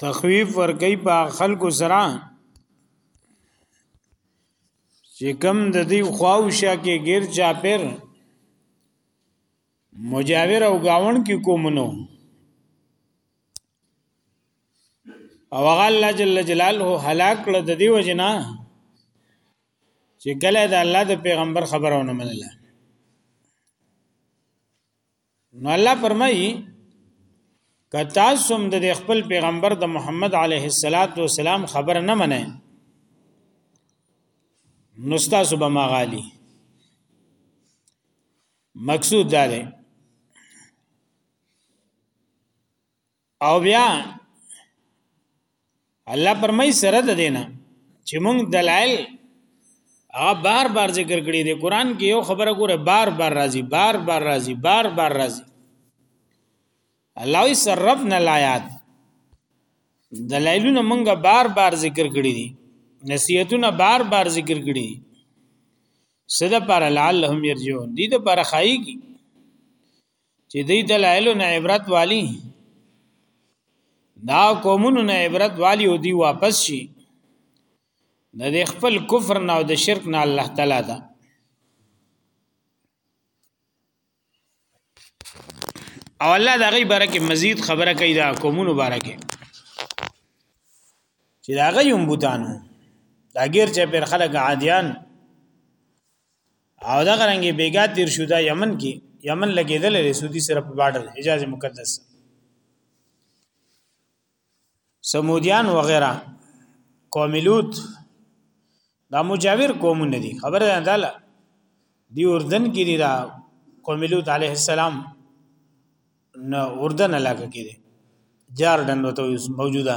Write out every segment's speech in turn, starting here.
تخویف ورکی په خلکو سره چې کم د دې خواوشه کې غیر چاپر مجاور او گاون کې کومنو او هغه الله جل جلاله هلاک کړ د دې وجنا چې کله د الله د پیغمبر خبرونه منله نو الله فرمایي کتا سوم د خپل پیغمبر د محمد علیه الصلاۃ والسلام خبر نه منه نو تاسو به مغالي مقصود دا دی او بیا الله پرمای سره د دینه چې موږ دلایل هغه بار بار ذکر کړی دی قران کې یو خبره ګوره بار بار راځي بار بار راځي بار بار راځي الله یې سربنا الایات دلایلونه موږ بار بار ذکر کړی دي نصیحتونه بار بار ذکر کړی دي صدا پر لعلهم يرجون دي د پر خایي کی چې دی دلایل نه عبرت والی دا قومونو نه عبرت والی او دی واپس شي د خپل کفر نه او د شرک نه الله تعالی دا او الله دا غي برکه مزید خبره کوي دا قومونو برکه چې دا غي هم بوتانو دا غیر چې پر خلک عادیان او دا غرنګي بیګا تیر شو دا یمن کې یمن لګیدل لري سعودي سره په بارډر حجاز مقدس سمودیان وغیرہ قوم لوط دا مجاور قومونه دي خبره ده لاله دی اردن کې دی دا قوم لوط علیه السلام نه اردن علاقه کې دی جاردن وته موجوده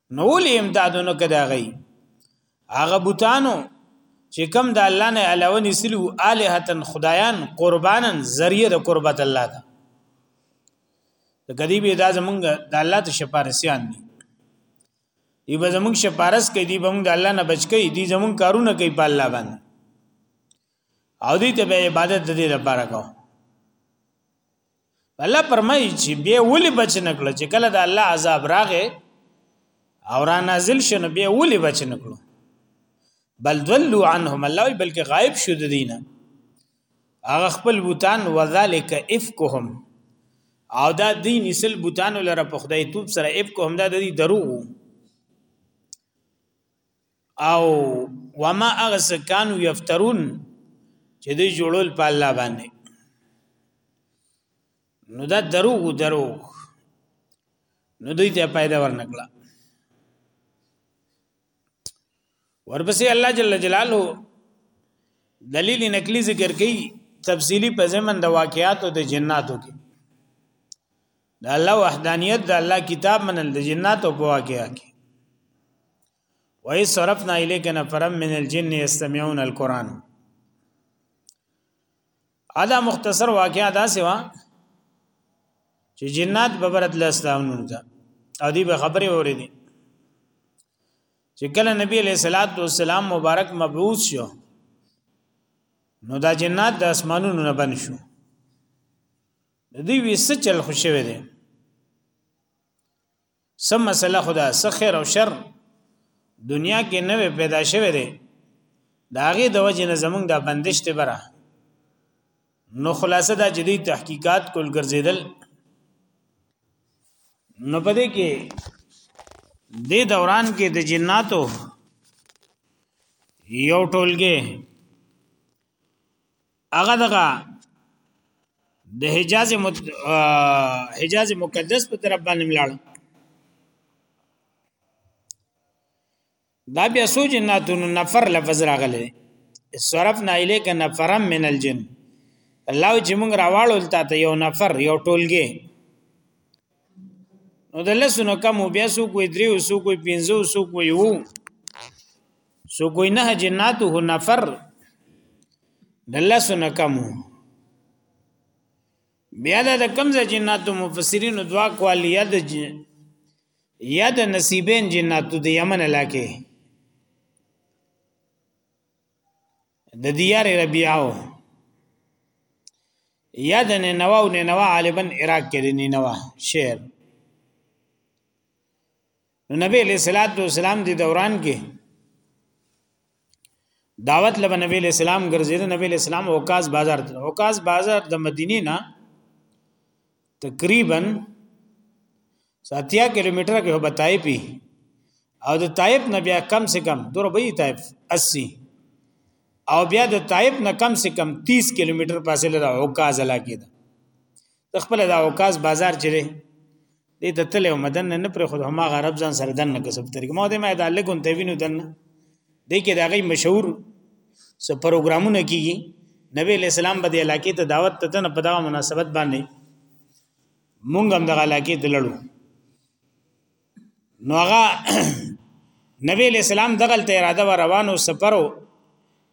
نو ولې امدادونه کدا غي هغه بوتانو چې کم د الله نه علاوه نسلو الہتن خدایان قربانن ذریعہ د قربت الله ده د غریب دا زمونږ د الله ته شپارسیان دي دی به زمونږ شپارس کوي دی به موږ د الله نه بچ کوي دی زمونږ کارونه کوي په الله باندې او دې ته به عبادت د دې لپاره کوو الله فرمایي چې به ولي بچ نکړه چې کله د الله عذاب راغې او را نازل شنه به ولي بچ نکړو بل دلوا عنهم الله بلکې غائب شو د دینه هغه خپل بوتان وذالک افکهم او دا دین اصل بوتان لره په خدای توپ سره افکهم دا د دروغ او وما اغس کانو یفترون چې دوی جوړول په الله باندې نو دا دروغ دروغ نو دوی ته پیدا ورنکړه ورپسې الله جل جلاله دلیل نقلی ذکر کړي تفصیلی په زمن د واقعاتو د جناتو کې د الله وحدانیت د الله کتاب منل د جناتو په واقعیا کې وای صرفنا الیک نفرم من الجن یستمعون القرآن ادا مختصر واقعا دا سوا چې جنات ببرت له اسلامونو ته او دی به خبرې اورې دي چې کله نبی علیہ الصلات والسلام مبارک مبعوث شو نو دا جنات د اسمانونو نه بن شو د دې وسه چل خوشوي دي سم مسله خدا سخر او شر دنیا کې نوې پیدا شوه دی داغه د وجه نه زمونږ د بندش ته بره نو خلاصه دا جدي تحقیقات کول ګرځیدل نو پدې کې د دوران کې د جناتو یو ټولګه هغه دغه د حجاز مت... حجاز مقدس په طرف باندې ملاړ دا بیا سوج ناتون نفر لفظ راغله صرفنا الیک نفرا من الجن الله چې موږ راواړول تا ته یو نفر یو ټولګه نو د لسو نه کم بیا سو کوی دریو سو کوی پینزو سو کوی وو سو کوی نه جناته نفر د لسو نه کم بیا د کم ز جناتو مفسرین دوا کول یا د یا د نصیبین جناتو د یمن علاقه د دیار ربیعو یا د نینوا او نینوا غالبا عراق کې د نینوا شهر نو نبی علیہ الصلوۃ والسلام دی دوران کې دعوت لبا نبی علیہ السلام ګرځید نبی علیہ السلام اوکاس بازار ته اوکاس بازار د مدینه نه تقریبا ساتیا کیلومتر کې هو بتای پی او د طائف نه بیا کم سے کم دور به طائف 80 او بیا د طائف نه کم سے کم 30 کیلومتر فاصله د عکاز علاقې ده د خپل د عکاز بازار چره دې د تل او مدن نه پر خود هما غرب ځان سره دن نه کسب طریق مو دې ما د لګون ته وینو دن دې کې دا غي مشهور سو پروګرامونه کیږي نبی اسلام به د علاقې ته دعوت ته نه په دا مناسبت باندې مونږ هم دغه علاقې ته لړو نو هغه نبی اسلام دغه ته اراده و روانو سفرو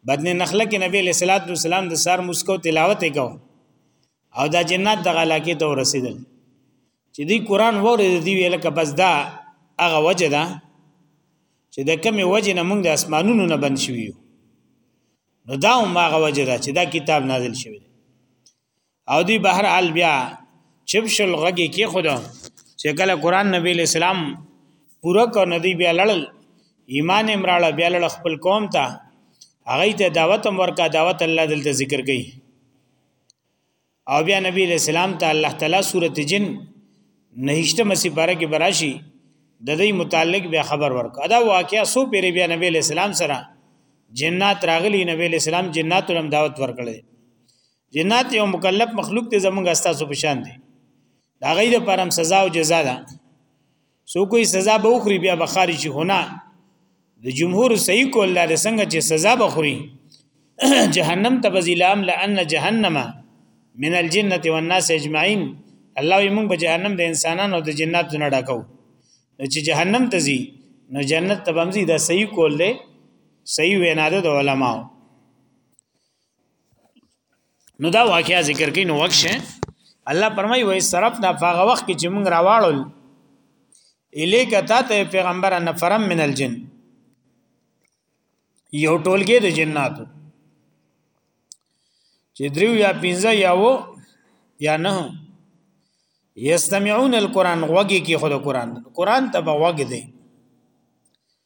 بدن نخله کې نبی صلی الله علیه وسلم د سار مسکو تلاوت وکاو او دا جنات دغه علاقې ته ورسېدل چې دی قران وره دی ویل ک بس دا هغه وجه ده چې د کمی وجه نه موږ د اسمانونو نه بند شویو نو دا هم هغه وجه ده چې دا کتاب نازل شوی او دی بهر حال بیا چپ شل غږی کې خود چې کله قران نبی اسلام پورا کو ندی بیا لړل ایمان امراله بیا لړ خپل قوم ته هغه ته دعوت هم ورکا دعوت الله دلته ذکر کړي او بیا نبی اسلام ته الله تعالی سورته جن نهشته مسی بارے کې براشي د دې متعلق بیا خبر ورکا دا واقعیا سو پیری بیا نبی اسلام سره جنات راغلی نبی اسلام جنات لم دعوت ورکړي جنات یو مکلف مخلوق ته زمونږ استاسو په شان دي دا غي د پرم سزا او جزا ده سو کوئی سزا به وخوري بیا به خارج شي هونه د جمهور صحیح کول لار څنګه چې سزا به خوري جهنم ته بزیلام لان جهنم من الجنه والناس اجمعين الله یې موږ به جهنم د انسانانو او د جناتو نه ډکو نو چې جهنم ته ځي نو جنت ته بمزي دا صحیح کول دی صحیح وینا ده د علماو نو دا واقعیا ذکر کین نو وکشه الله پرمای وای صرف دا فغه وخت کې چې موږ راواړل الیک تا ته پیغمبر نفرم من الجن یو ټولګه د جناتو چې دریو یا پنځه یا وو یا نه یستمعون القران غوږی کې خود قران قران ته به غوږ دی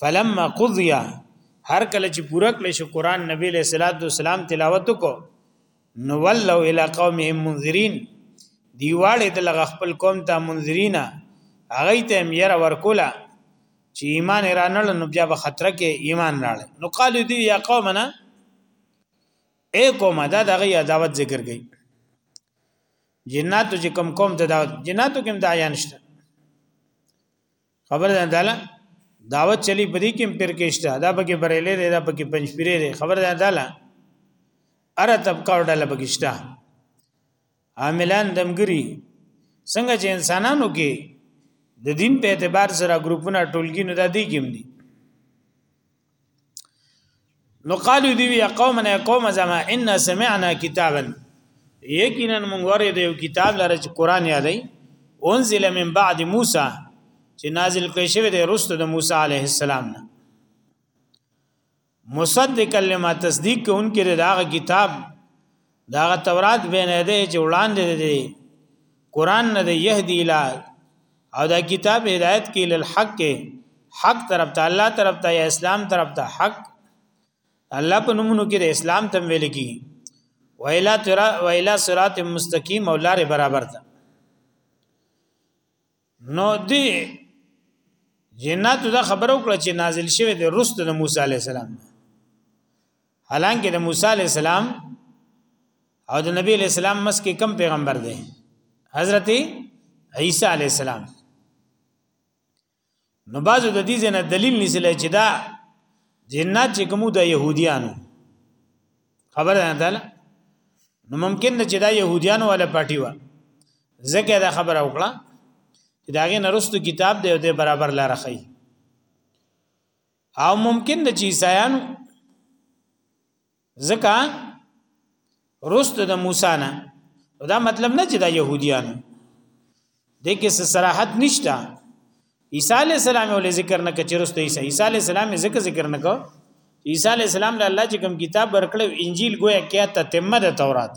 فلما قضي هر کله چې پوره کړی شو قران نبی له صلوات و سلام تلاوت کو نو ولو الى قومهم منذرين دیواله د لغ خپل قوم ته منذرینا هغه ته ير ورکولا چې ایمان رانل نو بیا به خطر کې ایمان راړي نو قالو دی یا قومنا اے قوم دا دغه عداوت ذکر کړي جناتو چې کم قوم ته دا جناتو کوم دا یانشته خبر ده تعالی دعوت چلی پدې کې پیر کېشته دا پکې بریلې ده دا پکې پنځپیرې ده خبر ده تعالی اره طبقه ډله پکېشته عاملان دمګری څنګه چې انسانانو کې د دین په اعتبار سره ګروپونه ټولګي نه دادی کېم دي نو قالو دی یا قومنا قوم زما ان سمعنا کتابا یقینا مونږ وره دی کتاب لره چې قران یادای انزل من بعد موسی چې نازل کړي شوی دی رسول د موسی علیه السلام نه مصدق لما تصدیق کوونکې د هغه کتاب دا غ تورات بین دی چې وړاندې دی قران نه دی يهدي لا او دا کتاب هدایت کې للحق کې حق طرف ته الله طرف ته یا اسلام طرف ته حق الله په نومونو کې د اسلام تم ویل کی ویلا ترا ویلا صراط مستقیم او لار برابر ده نو دی جنات دا خبرو کړ چې نازل شوی د رست د موسی علی السلام حالانکه د موسی علی السلام او د نبی علی السلام مس کې کم پیغمبر دی حضرت عیسی علی السلام نو بازو د دې نه دلیل نسل چې دا جنات چې کومو د يهوديانو خبر ده تعالی نو ممکن ده چې دا يهوديان ولا پارټي و زکه دا خبره وکړه چې داغه نرستو کتاب دی او د برابر لار خي او ممکن ده چې عیسایان زکه رست د موسی نه دا مطلب نه چې دا يهوديان دې کې صراحت نشته عیسی علی السلام ولې ذکر نه کچرسته عیسی عیسی علی السلام ذکر ذکر نه کو عیسی علی السلام له الله چې کوم کتاب ورکړو انجیل گویا کې ته تمه د تورات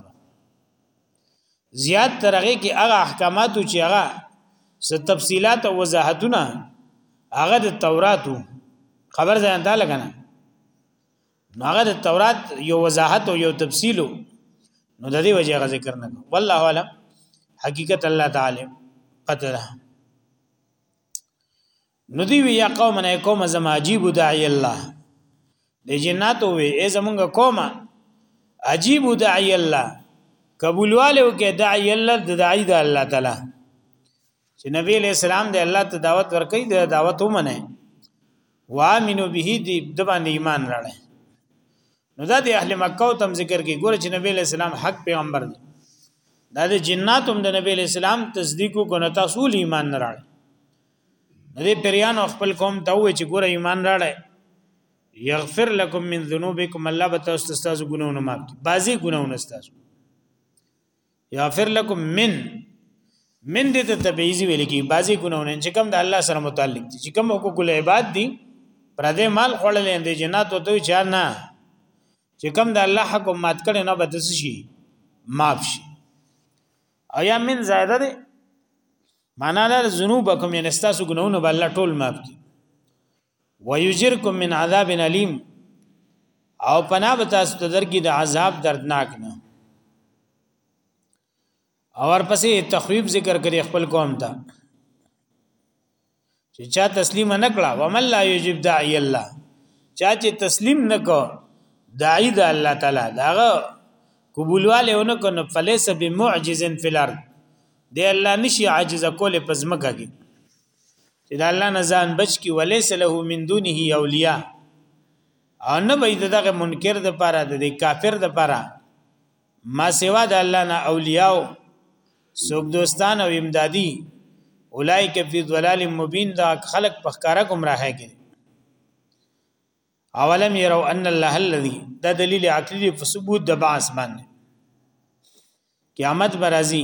زیات ترغه کې هغه احکامات چې هغه س تفصيلات او وضاحتونه هغه د توراتو خبر ځان ته لګنه نو هغه د تورات یو وضاحت او یو تفصیل نو د دې وجه ذکر نه والله اعلم حقیقت الله تعالی پته ده نو دی وی یا قوم نه قوم زم عجیب داعی الله د جناتو وی ای زمونږ قوم عجیب داعی الله قبولواله کې داعی الله د داعی د الله تعالی چې نبی علیہ السلام دی الله ته دعوت ورکړي د دعوت ومنه وامنو به دی د باندې ایمان راړي نو دا د اهل مکه او تم ذکر کې ګور چې نبی علیہ السلام حق پیغمبر دی دا د جنات هم د نبی علیہ السلام تصدیق کو نه تاسو ایمان نه راړي دې پریان خپل قوم ته وې چې ګوره ایمان راړی یغفر لكم من ذنوبكم الله به تاسو تاسو ګناونه معاف کړي بعضي ګناونه تاسو یغفر لكم من من دې ته تبعیضی ویل کی بعضی ګناونه چې کوم د الله سره متعلق دي چې کوم حقوق العباد دي پر دې مال خړل اندې جنات او دوی چا نه چې کوم د الله حق مات کړي نه بد شي معاف شي او یا من زائده دي معنا له ذنوبکم یعنی تاسو ګناونه بل ټول معاف کی ويجرکم من عذاب الیم او پناه به تاسو ته درکې د عذاب دردناک نه او ورپسې تخویب ذکر کړي خپل قوم ته چې چا تسلیم نه کړه ومن لا یجب داعی الله چا چې تسلیم نه کو داعی د الله تعالی داغه قبولواله ونه کو نو فلیس بمعجز فی الارض دی الله نشي عاجز کول پزمکه کې چې د الله نه ځان بچ کی ولیس له من دونه اولیاء او نه به دغه منکر د پاره د کافر د پاره ما سوا د الله نه اولیاء سوک دوستان او امدادی اولایک فی ضلال مبین دا خلق په ښکارا گمراه کې اولم يروا ان الله الذي دا دلیل عقلی په ثبوت د باس باندې قیامت برازي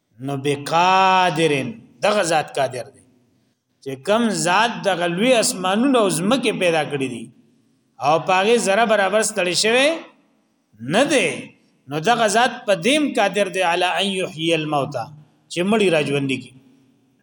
نو بقادر دغه ذات قادر دی چې کم ذات د غلوی اسمانونو او زمکه پیدا کړی دي او پاغه ذره برابر ستړي شوی نه دی نو دغه ذات په دیم قادر دی علی ان یحیی الموتى چې مړی راځوندي کی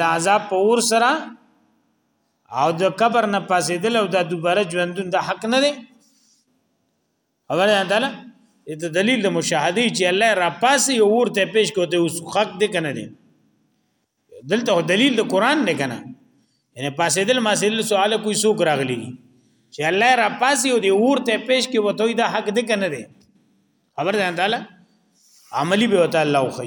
د عذاب په ور سره او د قبر نه پاسېدل او د دوباره ژوندون د حق نه دی اوله انداله د دلیل د مشاهده چې الله را پاسې او ورته پیش کوته اوس حق دی کنه دی دلته دلیل د قران نه کنه یعنی پاسېدل ما سېدل سوال کوئی سوک راغلی چې الله را پاسې او دی ورته پیش کې وته د حق دی کنه دی خبر ده انداله عملی به وته الله خو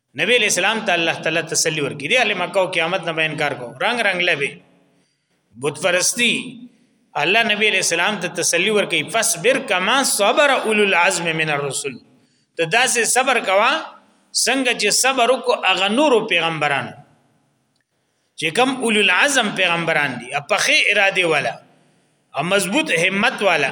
نبی علیہ السلام ته الله تعالی تسلی ورکړي دی اهل مکه او قیامت نه انکار کو رنگ رنگ لبه بت پرستی الله نبی علیہ السلام ته تسلی ورکړي فصبر کما صبر اولو العزم من الرسل ته داسې صبر کوا څنګه چې صبر وکړو اغه نور پیغمبران چې کم اولو العزم پیغمبران دي په خې اراده والا او مضبوط همت والا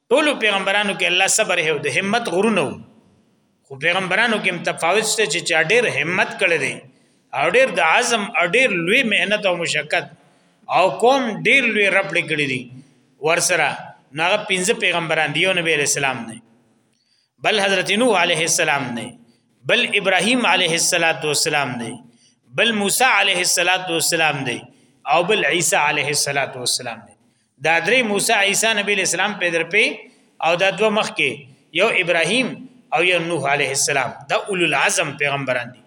ټول پیغمبرانو کې الله صبر هو د همت غرونه خو پیغمبرانو کې متفاوت شته چې چا ډېر همت کړی دی او ډېر د عزم او ډېر لوی مهنت او مشقت او کوم ډېر لوی رپړ کړی دی ورسره ناغه پنځه پیغمبران دی او نبی رسول الله نه بل حضرت نوح علیه السلام نه بل ابراهیم علیه السلام نه بل موسی علیه السلام نه او بل عیسی علیه السلام نه دا درې موسی عیسی نبی اسلام په در په او دا دوه مخ کې یو ابراهیم او یو نوح علیه السلام دا اولو العزم پیغمبران دي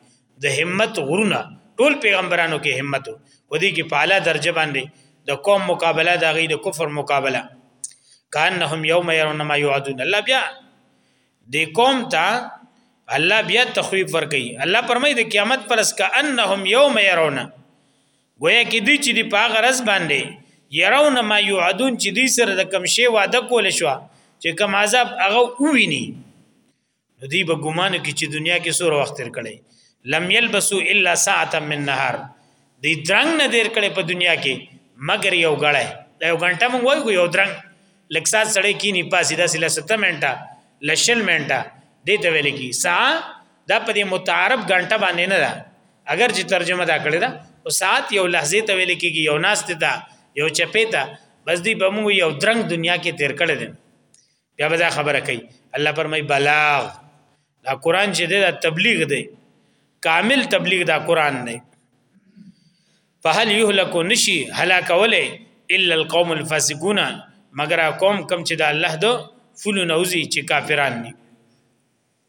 د همت غرونه ټول پیغمبرانو کې همت و دي کې په اعلی درجه باندې د قوم مقابله د غي د کفر مقابله کانهم یوم يرون ما یعدون الله بیا د قوم ته الله بیا تخویب ورکي الله پرمای د قیامت پر اس کانهم یوم يرون گویا کې دوی چې دی په هغه رز باندې يرون ما يعدون چې دوی سره د کم شی وعده کول شو چې کم عذاب هغه وویني نو دوی به ګمان کې چې دنیا کې سور وخت تر کړي لم يلبسوا الا ساعه من نهار دوی درنګ نه دیر کړي په دنیا کې مگر یو غړی دا یو غنټه مونږ وایو یو درنګ لکسات سړی کینی پاسې داسې لسته منټه لشل منټه دې ته ویل کی سا دا په دې متعارف غنټه باندې نه ده اگر چې ترجمه دا کړی دا او ساعت یو لحظه ته ویل کېږي یو ناس ته دا یو چپې ته بس دی به موږ یو درنګ دنیا کې تیر کړی دی بیا به دا خبره کوي الله پرمای بلاغ دا قران چې دا تبلیغ دی کامل تبلیغ دا قران نه فهل يهلك نشي هلاک وله الا القوم الفاسقون مگر قوم کم چې د الله دو فلو نوزي چې کافران دي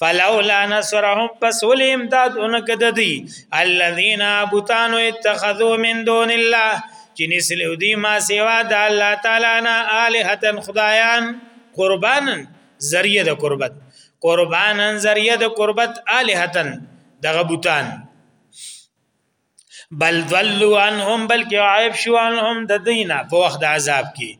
فلولا نصرهم پس ولی امداد اونکه د دی الذین ابوتانو اتخذو من دون الله چې نسلو دی ما سیوا د الله تعالی نه الہتن خدایان قربان ذریعہ د قربت قربان ذریعہ د قربت الہتن دغه بوتان بل ضلوا عنهم بلکې عیب شو عنهم د دینه په وخت د عذاب کې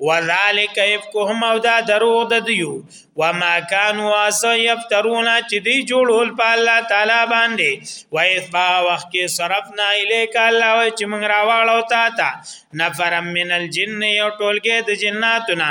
وذالک افکهم او دا دروغ د دیو وما كانوا اسيفترون چې دی جوړول په الله تعالی باندې و اثبا وخت کې صرفنا الیک الله و چې موږ راواړو تا ته نفر من الجن یو ټولګه د جناتنا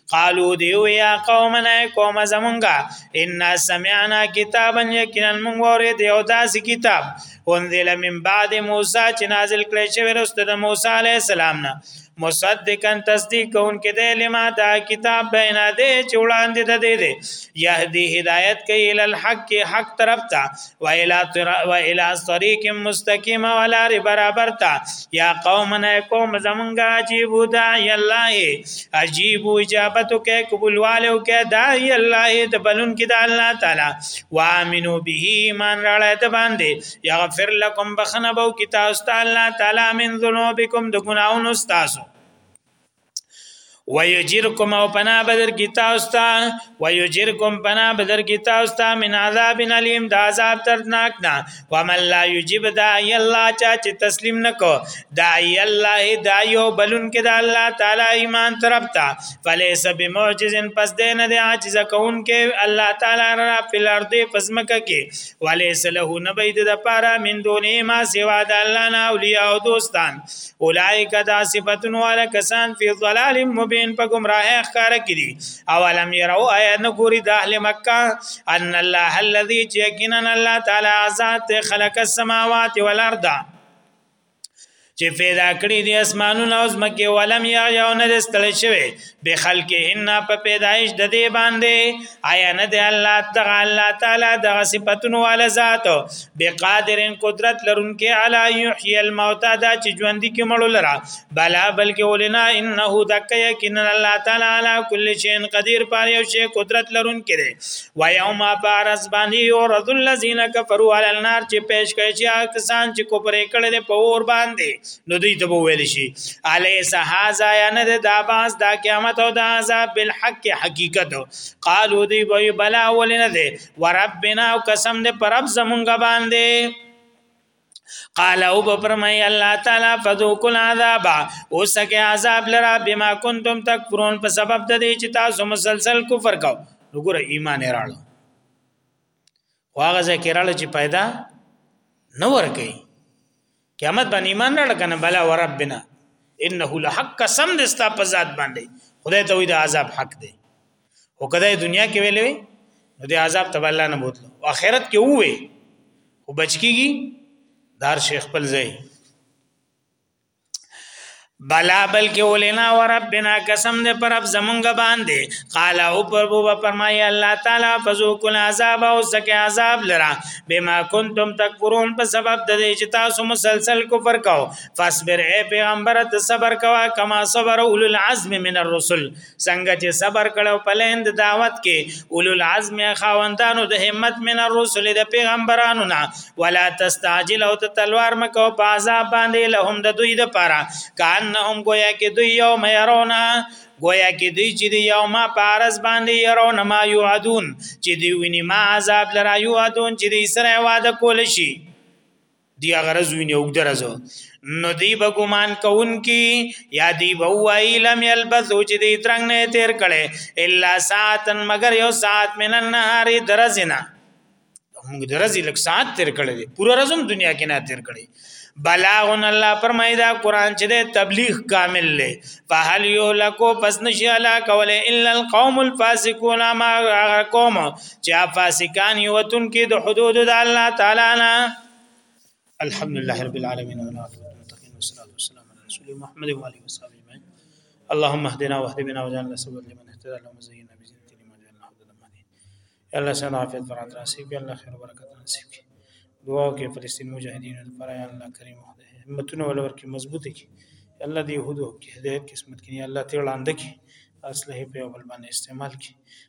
قالو دیو یا قومنا قوم زمونږه ان سمعنا کتابا یقینا موږ وره دیو داسې کتاب انزل من بعد موسی چې نازل کړی شوی رسته د موسی علی السلام نه مصدقا تصدیق کون کې د لما دا کتاب بینا دی چې وړاندې د دې دی یهدی هدایت کوي ال الحق حق طرف ته وإلى طريق مستقيم ولا برابر تا يا قومنا قوم زمونږه عجيب داعي الله عجيب اجابت کې قبول والو کې داعي الله د بلون کې د الله تعالی وامنو به ایمان راړې د باندې يغفر لكم بخنبو کې تاسو الله تعالی من ذنوبكم د ګناونو تاسو ويجركم او پنا بدر کی تاسو ته ويجركم پنا بدر کی تاسو ته من عذاب الیم د عذاب دردناک نه ومن لا یجب داعی الله چا چې تسلیم نکو داعی الله دایو بلون کې د الله تعالی ایمان طرف ته فلیس بمعجز پس دین د عاجز کون کې الله تعالی را فلر دی پسمکه کې ولیس له نبید د پارا من دونه ما سوا د الله نه اولیاء او دوستان اولائک دا صفاتون والا کسان فی ظلال مبین په گمراه اخکار کړي اولم يروا ایا نګوري د اهل مکه ان الله الذي یقینا الله تعالی ذات خلق السماوات والارض چې پیدا کړی دی اسمانونه او زمکه ولم یا یو نه دستل شوی بخلقهن په پیدایش د دې باندې آیا نه دی الله تعالی الله تعالی د صفاتونو ول ذات بقادرن قدرت لرونکي علی یحیی الموتى دا چې ژوند کې مړو لرا بلا بلکې ولنا انه دک یقینا الله تعالی علی کل شیء قدیر پر یو شی قدرت لرونکي دی و یوم فارس باندې او رذ الذین کفروا علی النار چې پیش کړي چې کسان چې کوپر کړي په اور باندې نو دوی ته ویل شي الیس هاذا یا نه دا باز دا قیامت او دا عذاب بالحق حقیقت قالو دی وی بلا ول نه دی وربنا او قسم دې پر رب زمونږ باندې قال او بفرمای الله تعالی فذوقوا العذاب او سکه عذاب لرا بما کنتم تکفرون په سبب د دې چې تاسو مسلسل کفر کو وګوره ایمان راړو خو هغه ذکراله چې پیدا نه ورکي قیامت باندې ایمان نه لکنه بلا وربنا انه لحق سم دستا په ذات باندې خدای ته وی د عذاب حق دی او کله دنیا کې ویلې نو د عذاب تبع الله نه بوتلو او آخرت کې وې او بچکیږي دار شیخ خپل ځای بلا بلکې ولنا وربنا قسم دې پر رب زمونږ باندې قال او پر بو فرمای الله تعالی فذوق العذاب او سکه عذاب لرا بما کنتم تکفرون په سبب د دې چې تاسو مسلسل کفر کاو فاصبر اے پیغمبر ته صبر کوا کما صبر اول العزم من الرسل څنګه چې صبر کړو په لند دعوت کې اولو العزم خاوندانو د همت من الرسل د پیغمبرانو نه ولا تستعجل او تلوار مکو په عذاب باندې لهم د دوی د پاره کانهم گویا کې دوی یوم يرونه گویا کې دوی چې دی یو ما پارس باندې یرو نما یعدون چې دی ویني ما عذاب لرا یعدون چې دی سره وعده کول شي دی غرض ویني او درز نو دی به ګمان کون کی یا دی به وای لم یلبث چې دی ترنګ نه تیر کړي الا ساعتن مگر یو ساعت من النهار درزنا موږ درځي لک ساعت تیر کړي دي پوره رزم دنیا کې نه تیر کړي بلاغن الله فرمای دا قران چې د تبلیغ کامل لې فهل یو لکو پس نشی علا کول الا القوم الفاسقون ما قوم چې فاسقان یو تن کې د حدود د الله تعالی نه الحمدلله رب العالمین والسلام علی رسول محمد و علیه وصحبه اجمعین اللهم اهدنا واهد بنا واجعلنا سببا لمن اهتدى اللهم زينا بزينة لما جعلنا هدى المهدي يا الله سنا عافيت برات نصیب يا الله خير وبرکات نصیب دعا کې فلسطین مجاهدین لپاره یا الله کریم همتونه ولور کې مضبوطه کې الله دې يهودو کې هدایت قسمت کې الله ته وړاندې کې اصله په بل باندې استعمال کې